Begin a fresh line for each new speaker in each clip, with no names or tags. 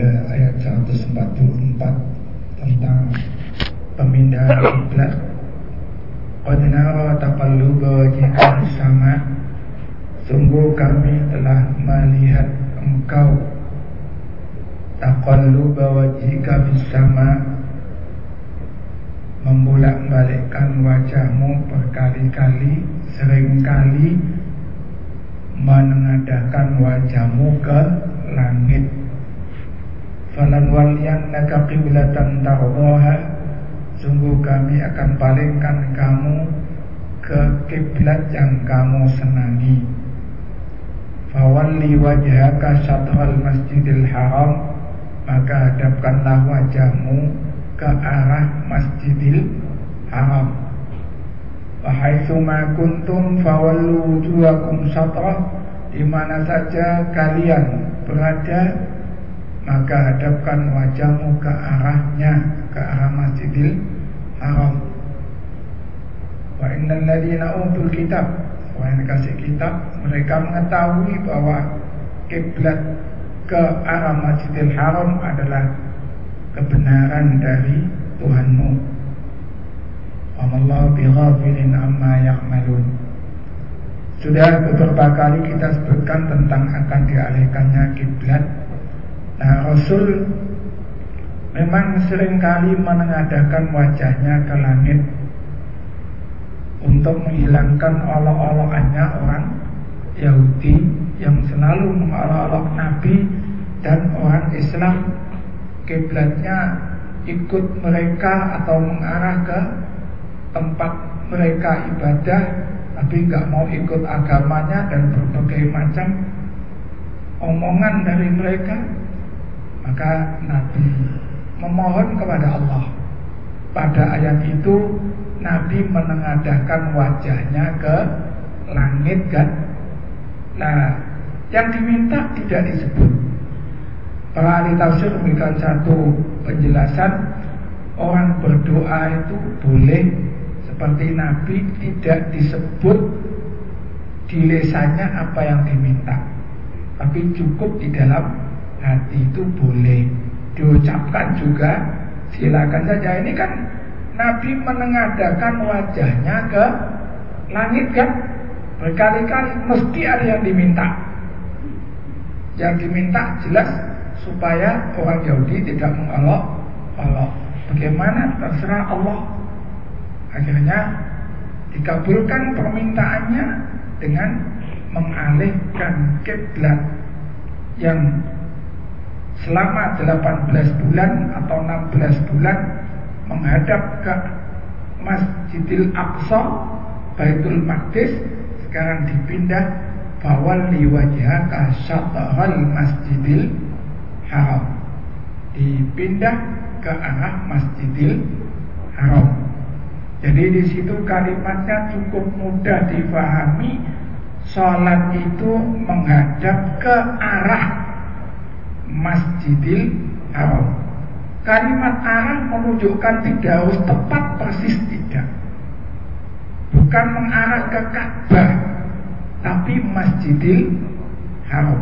pada ayat 144 tentang pemindahan kiblat. Qad nara taqalluba wajhika sama. Sungguh kami telah melihat engkau. Taqalluba wajhika sama. Membulak-balikkan wajahmu berkali-kali Seringkali Menengadakan wajahmu ke langit Falan waliyannaka qiblatan tardaha Sungguh kami akan palingkan kamu ke kiblat yang kamu senangi. Fawalli wajhaka syatral masjidil haram. Maka hadapkanlah wajahmu ke arah masjidil haram. Wahai ma kuntum fawallu wujuhakum syatrah. Di mana saja kalian berada Maka hadapkan wajahmu ke arahnya Ke arah masjidil haram Wa innal ladina utul kitab Wahai kasih kitab Mereka mengetahui bahwa Kiblat ke arah masjidil haram adalah Kebenaran dari Tuhanmu Wallahu bighafilin amma ya'malun Sudah beberapa kali kita sebutkan tentang akan dialihkannya kiblat. Nah, Rasul memang sering kali menengadakan wajahnya ke langit untuk menghilangkan olok-olokannya orang Yahudi yang selalu mengolok-olok Nabi dan orang Islam. Kiblatnya ikut mereka atau mengarah ke tempat mereka ibadah tapi nggak mau ikut agamanya dan berbagai macam omongan dari mereka maka Nabi memohon kepada Allah. Pada ayat itu Nabi menengadahkan wajahnya ke langit kan? Nah yang diminta tidak disebut. Para ahli tafsir memberikan satu penjelasan. Orang berdoa itu boleh seperti Nabi tidak disebut di lesannya apa yang diminta. Tapi cukup di dalam hati itu boleh Diucapkan juga. Silakan saja. Ini kan Nabi menengadakan wajahnya ke langit kan? Berkali-kali. Mesti ada yang diminta. Yang diminta jelas supaya orang Yahudi tidak mengolok Allah Bagaimana? Terserah Allah. Akhirnya dikabulkan permintaannya dengan mengalihkan kiblat yang selama 18 bulan atau 16 bulan menghadap ke Masjidil Aqsa Baitul Maqdis sekarang dipindah bawali wajhaka syatahal Masjidil Haram dipindah ke arah Masjidil Haram jadi di situ kalimatnya cukup mudah difahami. Salat itu menghadap ke arah Masjidil Haram. Kalimat arah menunjukkan tidak harus tepat persis tidak. Bukan mengarah ke Ka'bah, tapi Masjidil Haram.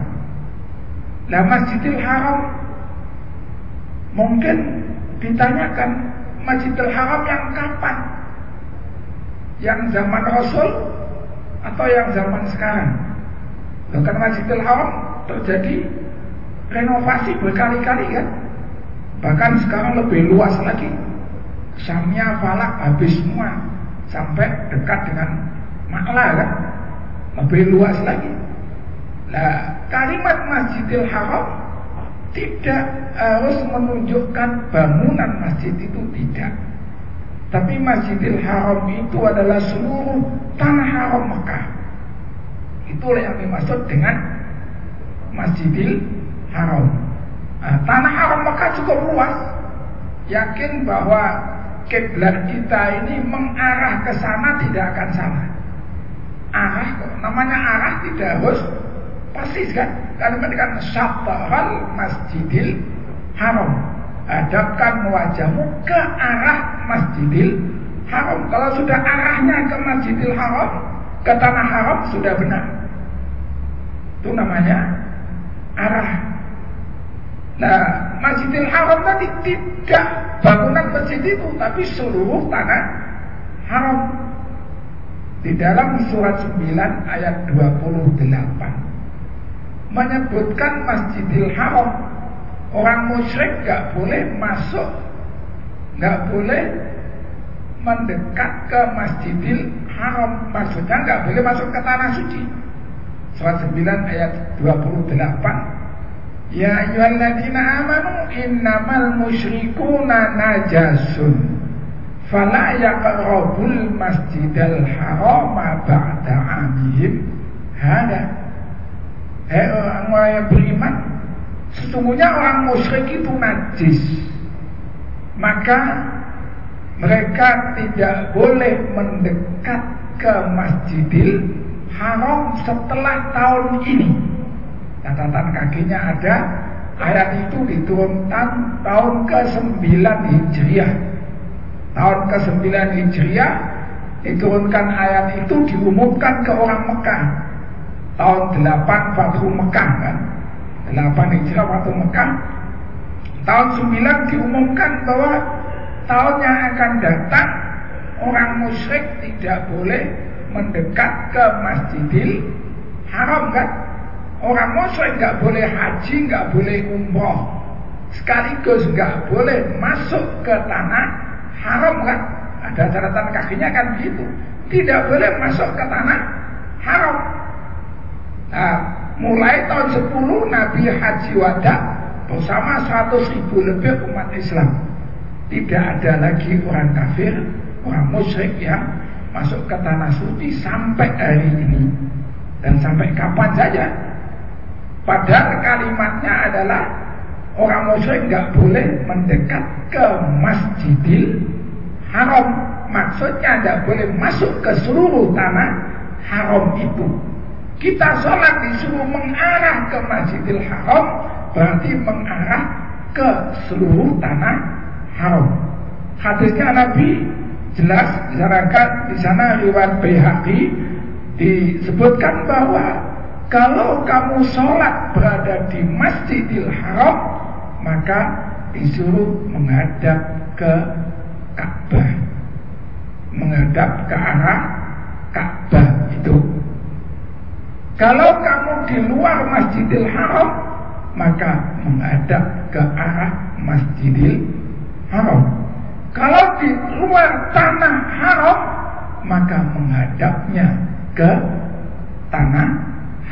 Lah Masjidil Haram mungkin ditanyakan Masjidil Haram yang kapan? yang zaman Rasul atau yang zaman sekarang. Karena Masjidil Haram terjadi renovasi berkali-kali kan. Bahkan sekarang lebih luas lagi. Syamnya Falak habis semua sampai dekat dengan Makla kan. Lebih luas lagi. Nah, kalimat Masjidil Haram tidak harus menunjukkan bangunan masjid itu tidak. Tapi Masjidil Haram itu adalah seluruh tanah haram Mekah. Itulah yang dimaksud dengan Masjidil Haram. Nah, tanah haram Mekah cukup luas. Yakin bahwa kiblat kita ini mengarah ke sana tidak akan sama. Arah kok namanya arah tidak harus persis kan? Karena kan syatahal Masjidil Haram hadapkan wajahmu ke arah Masjidil Haram. Kalau sudah arahnya ke Masjidil Haram, ke tanah haram sudah benar. Itu namanya arah. Nah, Masjidil Haram tadi tidak bangunan masjid itu, tapi seluruh tanah haram. Di dalam surat 9 ayat 28 menyebutkan Masjidil Haram. Orang musyrik gak boleh masuk, gak boleh mendekat ke Masjidil Haram. Maksudnya gak boleh masuk ke tanah suci. Surat 9 ayat 28 Ya ayyuhalladzina amanu innamal musyrikuna najasun. Fala yaqrabul masjidal harama ba'da amihim. Hada. Eh orang yang beriman Sesungguhnya orang musyrik itu najis. Maka mereka tidak boleh mendekat ke masjidil haram setelah tahun ini catatan kakinya ada. Ayat itu diturunkan tahun ke-9 Hijriah. Tahun ke-9 Hijriah diturunkan ayat itu diumumkan ke orang Mekah. Tahun 8 Fathu Mekah kan? 8 Hijriah Fathu Mekah. Tahun 9 diumumkan bahwa tahun yang akan datang orang musyrik tidak boleh mendekat ke Masjidil Haram kan Orang musyrik nggak boleh haji, nggak boleh umroh, sekaligus nggak boleh masuk ke tanah haram kan? Ada catatan kakinya kan begitu. Tidak boleh masuk ke tanah haram. Nah, mulai tahun 10 Nabi Haji Wada bersama 100 ribu lebih umat Islam. Tidak ada lagi orang kafir, orang musyrik yang masuk ke tanah suci sampai hari ini. Dan sampai kapan saja Padahal kalimatnya adalah orang musyrik nggak boleh mendekat ke Masjidil Haram. Maksudnya tidak boleh masuk ke seluruh tanah haram itu. Kita sholat disuruh mengarah ke Masjidil Haram berarti mengarah ke seluruh tanah haram. Hadisnya Nabi jelas disarankan di sana riwayat Baihaqi disebutkan bahwa kalau kamu sholat berada di Masjidil Haram, maka disuruh menghadap ke Ka'bah. Menghadap ke arah Ka'bah itu. Kalau kamu di luar Masjidil Haram, maka menghadap ke arah Masjidil Haram. Kalau di luar tanah haram, maka menghadapnya ke tanah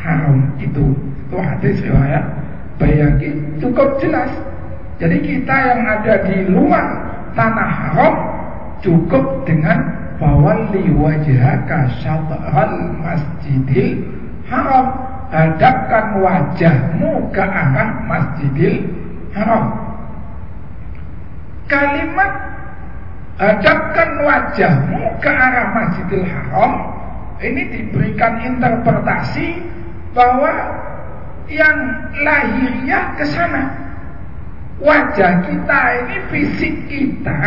haram itu. Itu hadis riwayat Bayaki cukup jelas. Jadi kita yang ada di luar tanah haram cukup dengan fawalli wajhaka syatral masjidil haram. Hadapkan wajahmu ke arah masjidil haram. Kalimat hadapkan wajahmu ke arah masjidil haram ini diberikan interpretasi bahwa yang lahiriah ke sana. Wajah kita ini fisik kita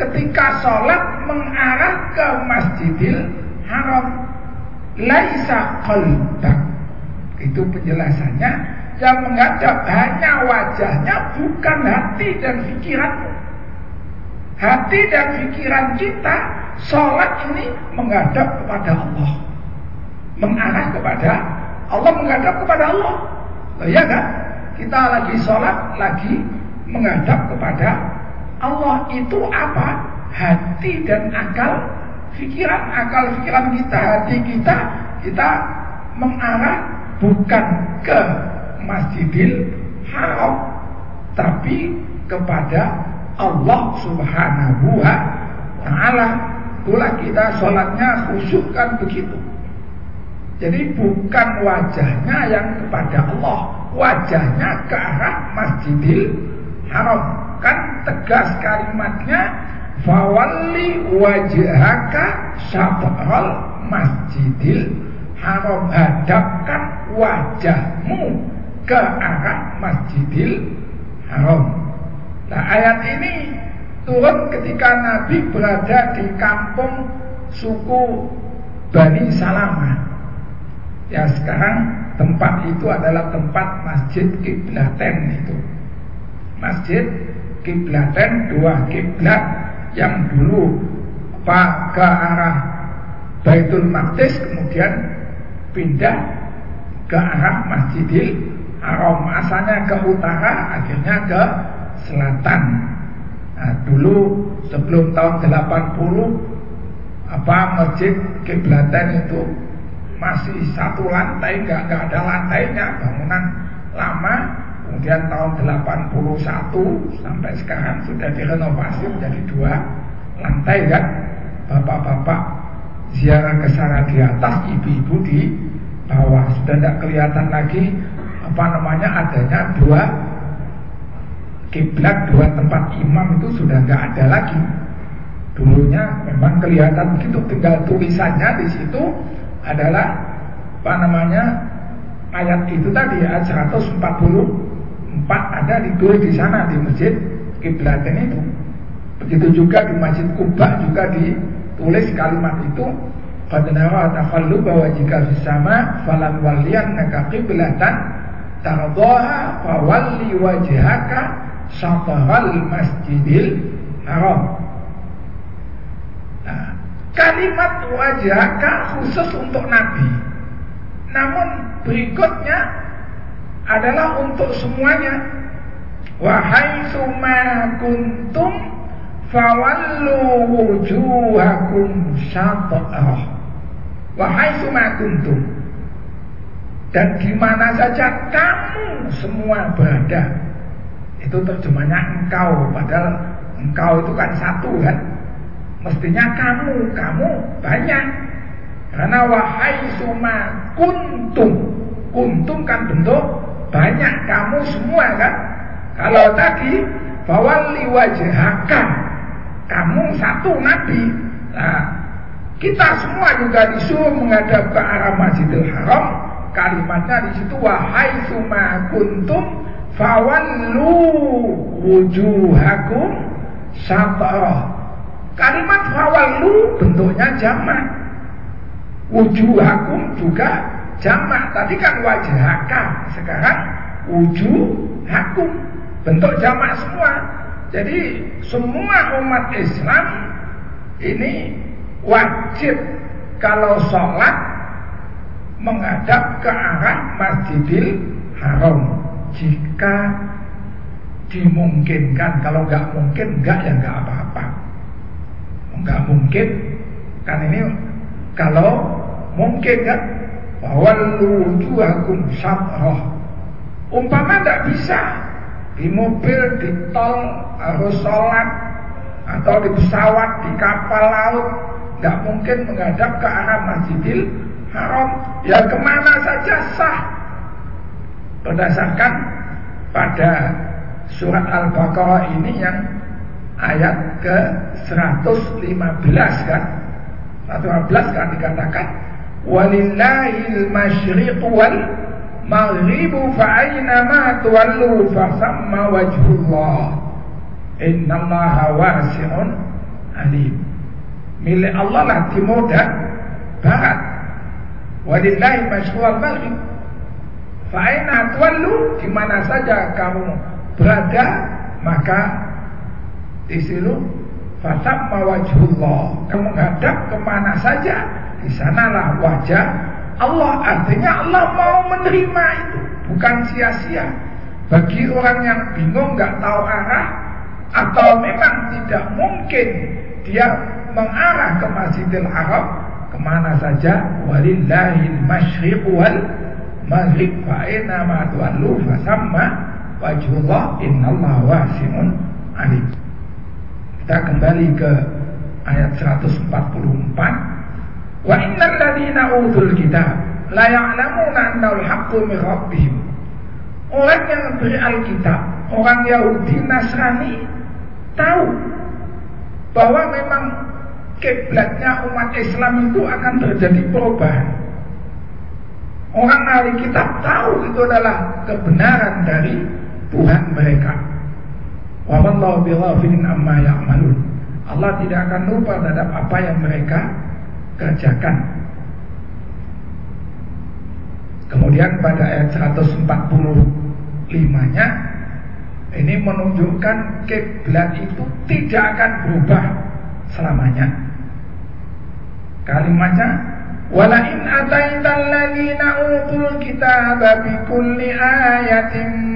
ketika sholat mengarah ke Masjidil Haram. Laisa qalbak. Itu penjelasannya yang menghadap hanya wajahnya bukan hati dan pikiranmu. Hati dan pikiran kita sholat ini menghadap kepada Allah. Mengarah kepada Allah menghadap kepada Allah. Oh, iya kan? Kita lagi sholat, lagi menghadap kepada Allah. Itu apa? Hati dan akal pikiran. Akal pikiran kita, hati kita, kita mengarah bukan ke Masjidil Haram. Tapi kepada Allah subhanahu wa ta'ala. Itulah kita sholatnya khusyuk kan begitu. Jadi bukan wajahnya yang kepada Allah, wajahnya ke arah Masjidil Haram. Kan tegas kalimatnya fawalli wajhaka syatral Masjidil Haram. Hadapkan wajahmu ke arah Masjidil Haram. Nah, ayat ini turun ketika Nabi berada di kampung suku Bani Salamah Ya sekarang tempat itu adalah tempat masjid kiblaten itu. masjid kiblaten dua kiblat yang dulu pak ke arah Baitul Maqdis kemudian pindah ke arah Masjidil Haram asalnya ke utara akhirnya ke selatan nah, dulu sebelum tahun 80 apa masjid kiblatan itu masih satu lantai nggak nggak ada lantainya bangunan lama. Kemudian tahun 81 sampai sekarang sudah direnovasi menjadi dua lantai kan? Bapak-bapak ziarah ke sana di atas ibu-ibu di bawah. Sudah tidak kelihatan lagi apa namanya adanya dua kiblat dua tempat imam itu sudah nggak ada lagi. Dulunya memang kelihatan begitu tinggal tulisannya di situ adalah apa namanya ayat itu tadi ayat 144 ada ditulis di sana di masjid kiblatin itu. Begitu juga di masjid Kuba juga ditulis kalimat itu Fadnara bahwa jika bersama falan walian naka kiblatan tardaha fawalli wajhaka syatahal masjidil haram. Kalimat wajahka khusus untuk Nabi. Namun berikutnya adalah untuk semuanya. Wahai suma kuntum fawallu wujuhakum syata'ah. Wahai suma kuntum. Dan di mana saja kamu semua berada. Itu terjemahnya engkau. Padahal engkau itu kan satu kan. Mestinya kamu, kamu banyak. Karena wahai suma kuntum. Kuntum kan bentuk banyak kamu semua kan. Kalau tadi bawali wajhaka. Kamu satu nabi. Nah, kita semua juga disuruh menghadap ke arah Masjidil Haram. Kalimatnya di situ wahai suma kuntum fawallu wujuhakum satarah Kalimat fawalu bentuknya jamak. Wujuhakum juga jamak. Tadi kan wajahaka. Sekarang wujuhakum. Bentuk jamak semua. Jadi semua umat Islam ini wajib kalau sholat menghadap ke arah Masjidil Haram jika dimungkinkan kalau nggak mungkin nggak ya nggak apa-apa nggak mungkin. Kan ini kalau mungkin kan bahwa wujuhakum sabrah umpama tidak bisa. Di mobil di tol harus sholat atau di pesawat di kapal laut nggak mungkin menghadap ke arah Masjidil Haram. Ya ke mana saja sah. Berdasarkan pada surat Al-Baqarah ini yang ayat ke 115 kan 115 kan dikatakan walillahil masyriq wal maghribu fa aina ma tuwallu fa samma wajhullah. Innallaha wasi'un alim. Milik Allah lah timur dan barat. Walillahi masyriq wal maghrib fa aina tuwallu di mana saja kamu berada maka di situ Fatab mawajhullah. Kamu menghadap ke mana saja Di sanalah wajah Allah. Artinya Allah mau menerima itu. Bukan sia-sia. Bagi orang yang bingung nggak tahu arah Atau memang tidak mungkin Dia mengarah ke Masjidil Haram Ke mana saja Walillahil masyriq wal maghrib. Fa'ina ma tuallu fasamma Wajhullah Innallaha wasi'un alim kita kembali ke ayat 144. Wa innal ladina utul kitab la ya'lamuna annal haqqu min rabbihim. Orang yang beri Alkitab, orang Yahudi Nasrani tahu bahwa memang kiblatnya umat Islam itu akan terjadi perubahan. Orang ahli kitab tahu itu adalah kebenaran dari Tuhan mereka. Wa wallahu bighafilin amma ya'malun. Allah tidak akan lupa terhadap apa yang mereka kerjakan. Kemudian pada ayat 145-nya ini menunjukkan kiblat itu tidak akan berubah selamanya. Kalimatnya wala in ataital ladzina utul kitaba bi kulli ayatin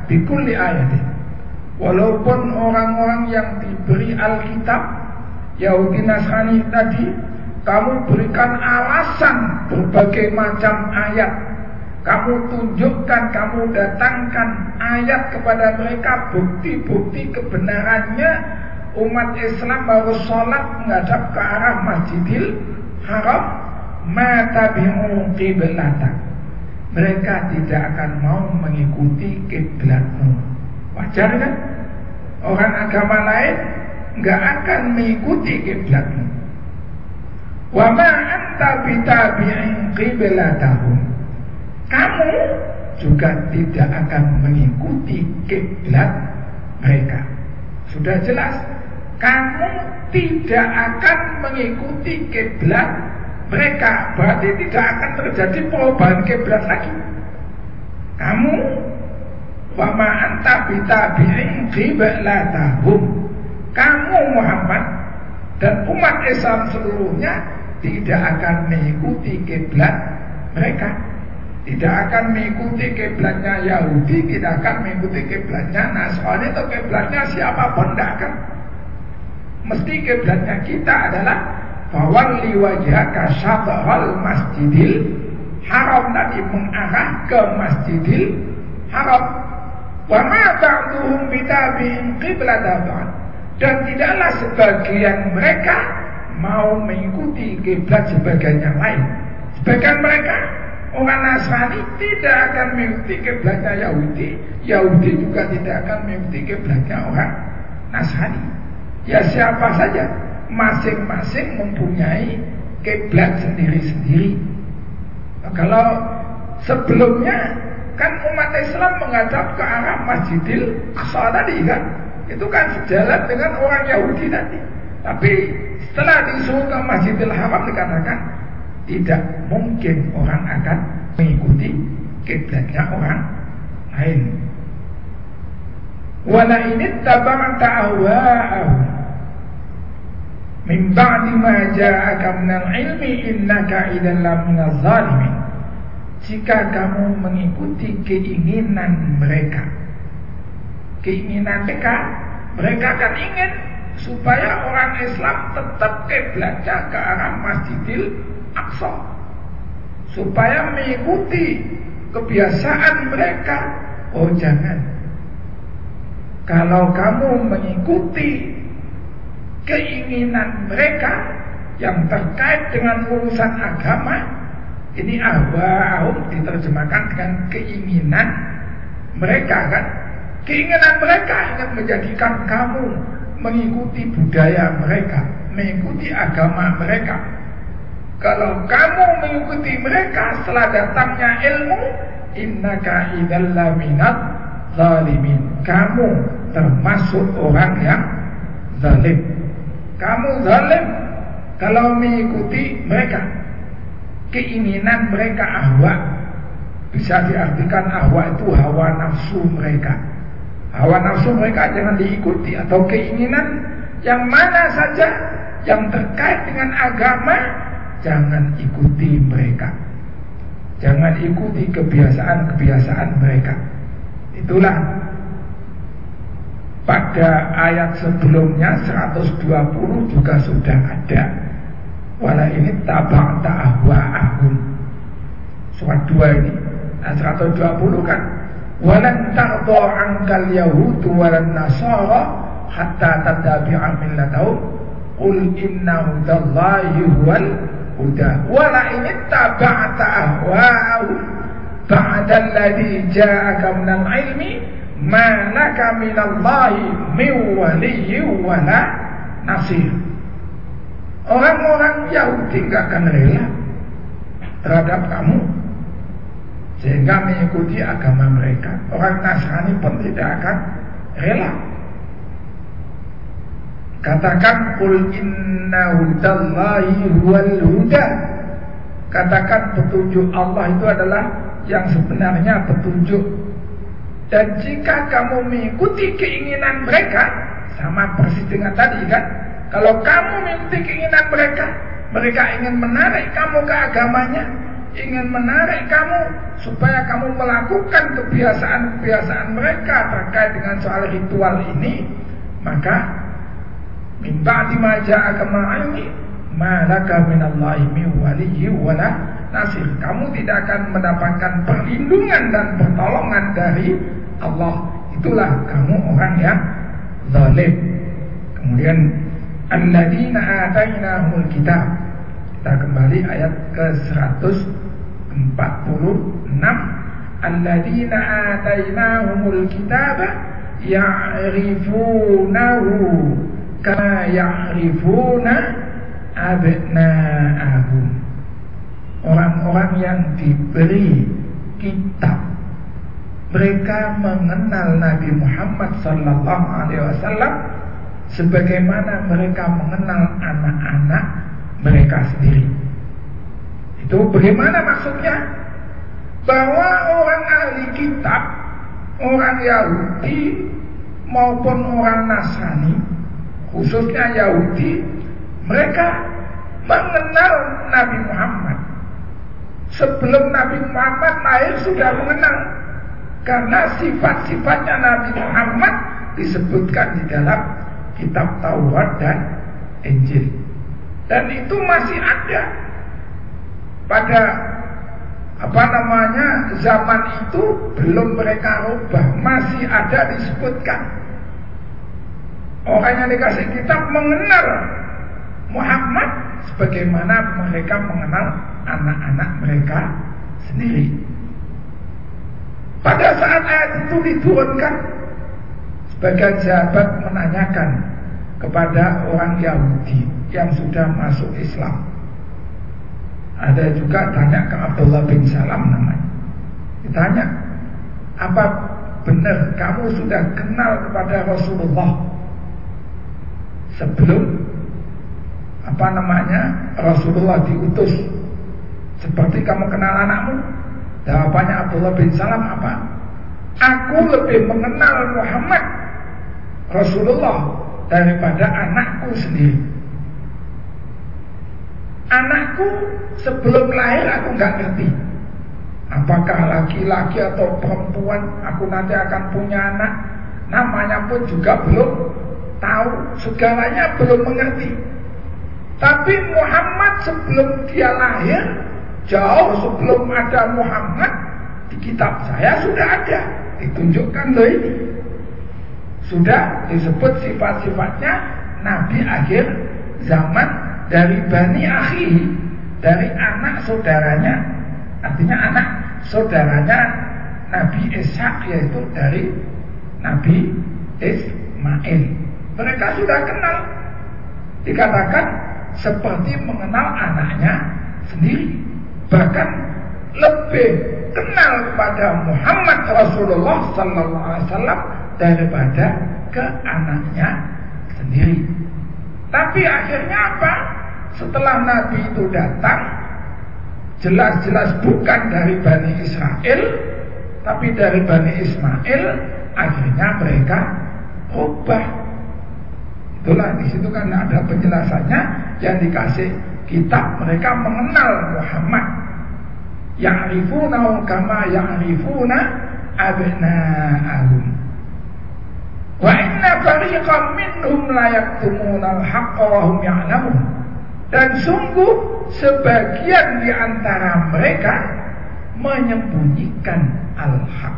Bikuli ayat. Walaupun orang-orang yang diberi Alkitab Yahudi Nasrani tadi Kamu berikan alasan berbagai macam ayat kamu tunjukkan, kamu datangkan ayat kepada mereka bukti-bukti kebenarannya umat Islam harus sholat menghadap ke arah Masjidil Haram mata bimu qiblatan mereka tidak akan mau mengikuti kiblatmu. Wajar kan? Orang agama lain nggak akan mengikuti kiblatmu. Wa ma anta bitabi'in qiblatahum. Kamu juga tidak akan mengikuti kiblat mereka. Sudah jelas, kamu tidak akan mengikuti kiblat mereka. Berarti tidak akan terjadi perubahan kiblat lagi. Kamu wa ma anta bitabi'in qiblatahum. Kamu Muhammad dan umat Islam seluruhnya tidak akan mengikuti kiblat mereka tidak akan mengikuti kiblatnya Yahudi, tidak akan mengikuti kiblatnya Nasrani atau kiblatnya siapa pun tidak akan. Mesti kiblatnya kita adalah fawalli wajhaka syatrul masjidil haram tadi mengarah ke masjidil haram. Wa ma ba'duhum bitabi'in qiblatan dan tidaklah sebagian mereka mau mengikuti kiblat sebagian yang lain. Sebagian mereka Orang Nasrani tidak akan mengikuti kiblatnya Yahudi, Yahudi juga tidak akan mengikuti kiblatnya orang Nasrani. Ya siapa saja, masing-masing mempunyai kiblat sendiri-sendiri. Nah, kalau sebelumnya kan umat Islam menghadap ke arah Masjidil Aqsa tadi kan, itu kan sejalan dengan orang Yahudi tadi. Tapi setelah disuruh ke Masjidil Haram dikatakan tidak mungkin orang akan mengikuti kiblatnya orang lain. Wala ini tabata ahwa'ahu min ba'di ma ja'aka minal ilmi innaka idzan laminaz zalimin. Jika kamu mengikuti keinginan mereka, keinginan mereka, mereka akan ingin supaya orang Islam tetap kiblatnya ke arah Masjidil Aqsa supaya mengikuti kebiasaan mereka. Oh jangan. Kalau kamu mengikuti keinginan mereka yang terkait dengan urusan agama, ini ahwa'ahum diterjemahkan dengan keinginan mereka kan. Keinginan mereka ingin menjadikan kamu mengikuti budaya mereka, mengikuti agama mereka. Kalau kamu mengikuti mereka setelah datangnya ilmu, innaka idzal minat zalimin. Kamu termasuk orang yang zalim. Kamu zalim kalau mengikuti mereka. Keinginan mereka ahwa bisa diartikan ahwa itu hawa nafsu mereka. Hawa nafsu mereka jangan diikuti atau keinginan yang mana saja yang terkait dengan agama jangan ikuti mereka. Jangan ikuti kebiasaan-kebiasaan mereka. Itulah pada ayat sebelumnya 120 juga sudah ada. Wala ini tabang ta'ahwa'ahum. Surat 2 ini. Nah 120 kan. Walan ta'dha angkal yahudu walan nasara hatta tadabi'a millatahum. Qul inna hudallahi huwal huda wala ini taba'ta ahwa'ahum ba'da alladhi ja'aka minal ilmi Manaka minallahi min waliyyi wala nasir. Orang-orang Yahudi nggak akan rela terhadap kamu sehingga mengikuti agama mereka. Orang Nasrani pun tidak akan rela. Katakan kul inna hudallahi huwal huda. Katakan petunjuk Allah itu adalah yang sebenarnya petunjuk. Dan jika kamu mengikuti keinginan mereka, sama persis dengan tadi kan, kalau kamu mengikuti keinginan mereka, mereka ingin menarik kamu ke agamanya, ingin menarik kamu supaya kamu melakukan kebiasaan-kebiasaan mereka terkait dengan soal ritual ini, maka minta dimaja agama ini malaka wala nasir. Kamu tidak akan mendapatkan perlindungan dan pertolongan dari Allah. Itulah kamu orang yang zalim. Kemudian alladzina atainahumul kitab. Kita kembali ayat ke 146. Alladzina atainahumul kitab ya'rifunahu kama ya'rifuna abna'ahum orang-orang yang diberi kitab mereka mengenal Nabi Muhammad sallallahu alaihi wasallam sebagaimana mereka mengenal anak-anak mereka sendiri. Itu bagaimana maksudnya? Bahwa orang ahli kitab, orang Yahudi maupun orang Nasrani khususnya Yahudi, mereka mengenal Nabi Muhammad. Sebelum Nabi Muhammad lahir sudah mengenal. Karena sifat-sifatnya Nabi Muhammad disebutkan di dalam kitab Taurat dan Injil. Dan itu masih ada pada apa namanya zaman itu belum mereka rubah masih ada disebutkan Orang yang dikasih kitab mengenal Muhammad sebagaimana mereka mengenal anak-anak mereka sendiri. Pada saat ayat itu diturunkan, sebagian sahabat menanyakan kepada orang Yahudi yang sudah masuk Islam. Ada juga tanya ke Abdullah bin Salam namanya. Ditanya, apa benar kamu sudah kenal kepada Rasulullah sebelum apa namanya Rasulullah diutus seperti kamu kenal anakmu jawabannya Abdullah bin Salam apa? Aku lebih mengenal Muhammad Rasulullah daripada anakku sendiri. Anakku sebelum lahir aku nggak ngerti. Apakah laki-laki atau perempuan aku nanti akan punya anak? Namanya pun juga belum tahu. Segalanya belum mengerti. Tapi Muhammad sebelum dia lahir, jauh sebelum ada Muhammad, di kitab saya sudah ada, ditunjukkan loh ini. Sudah disebut sifat-sifatnya Nabi akhir zaman dari Bani Akhi, dari anak saudaranya, artinya anak saudaranya Nabi Ishak yaitu dari Nabi Ismail. Mereka sudah kenal. Dikatakan seperti mengenal anaknya sendiri. Bahkan lebih kenal kepada Muhammad Rasulullah Wasallam daripada ke anaknya sendiri. Tapi akhirnya apa? Setelah Nabi itu datang, jelas-jelas bukan dari Bani Israel, tapi dari Bani Ismail, akhirnya mereka ubah Itulah di situ kan ada penjelasannya yang dikasih kitab mereka mengenal Muhammad. Ya'rifuna kama ya'rifuna abna'ahum. Wa inna fariqam minhum la yaktumuna al-haqqa wa hum ya'lamun. Dan sungguh sebagian di antara mereka menyembunyikan al-haq.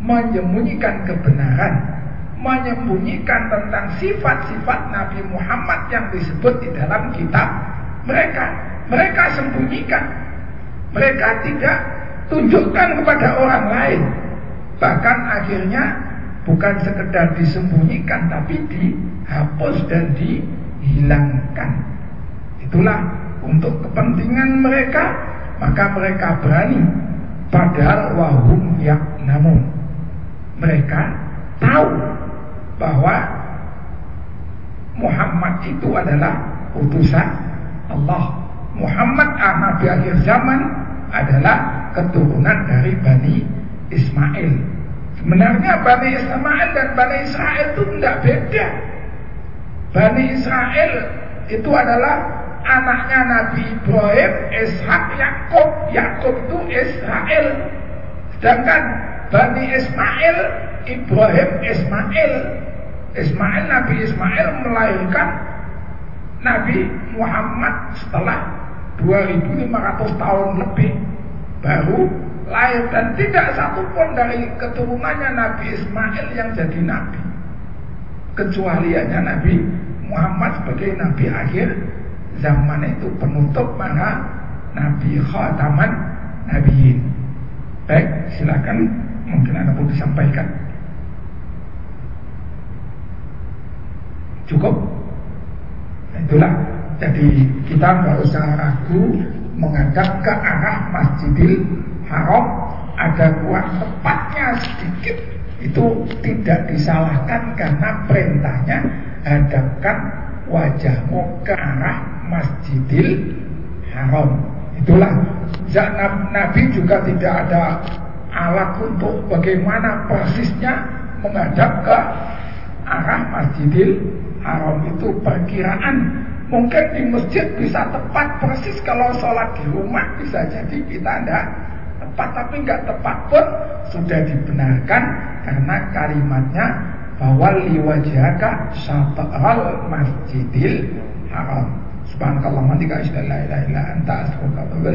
Menyembunyikan kebenaran menyembunyikan tentang sifat-sifat Nabi Muhammad yang disebut di dalam kitab mereka. Mereka sembunyikan. Mereka tidak tunjukkan kepada orang lain. Bahkan akhirnya bukan sekedar disembunyikan tapi dihapus dan dihilangkan. Itulah untuk kepentingan mereka maka mereka berani padahal wahum namun mereka tahu bahwa Muhammad itu adalah utusan Allah. Muhammad ah, Nabi akhir zaman adalah keturunan dari Bani Ismail. Sebenarnya Bani Ismail dan Bani Israel itu tidak beda. Bani Israel itu adalah anaknya Nabi Ibrahim, Ishak, Yakub. Yakub itu Israel. Sedangkan Bani Ismail, Ibrahim, Ismail. Ismail, Nabi Ismail melahirkan Nabi Muhammad setelah 2500 tahun lebih baru lahir dan tidak satupun dari keturunannya Nabi Ismail yang jadi nabi. Kecuali hanya Nabi Muhammad sebagai nabi akhir zaman itu penutup mana? Nabi Khataman Nabiin baik silakan mungkin anda pun disampaikan. Cukup? Itulah jadi kita nggak usah ragu menghadap ke arah Masjidil Haram. Ada kuat tepatnya sedikit. Itu tidak disalahkan karena perintahnya hadapkan wajahmu ke arah Masjidil Haram. Itulah Nabi juga tidak ada alat untuk bagaimana persisnya menghadap ke arah Masjidil Haram. Itu perkiraan Mungkin di masjid bisa tepat persis kalau sholat di rumah bisa jadi kita tidak tepat tapi nggak tepat pun sudah dibenarkan karena kalimatnya bahwa liwajaka syata'al masjidil haram. Subhanakallah wa bihamdika asyhadu ilaha anta wa atubu